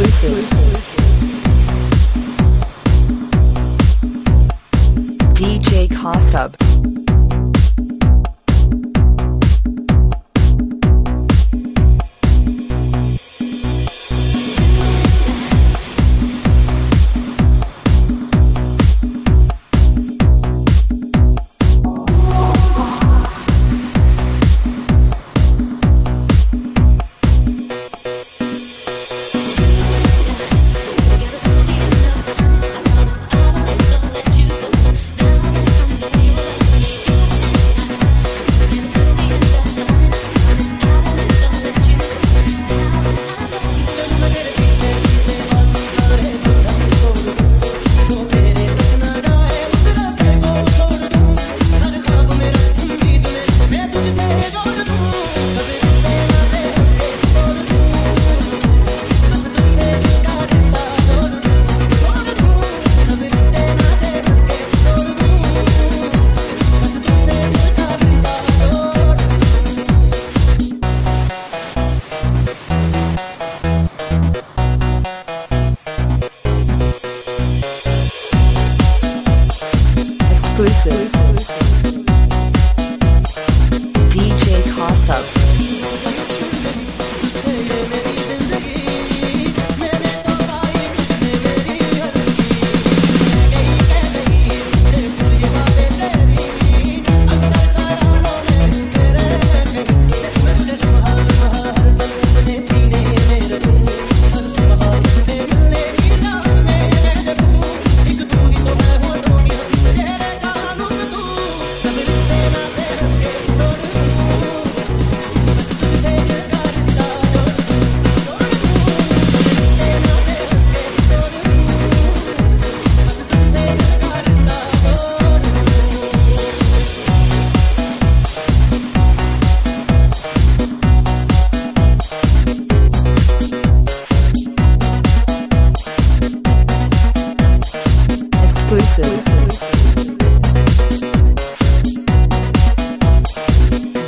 Exclusive. DJ Costub. DJ Costub.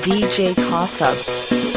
DJ Costub.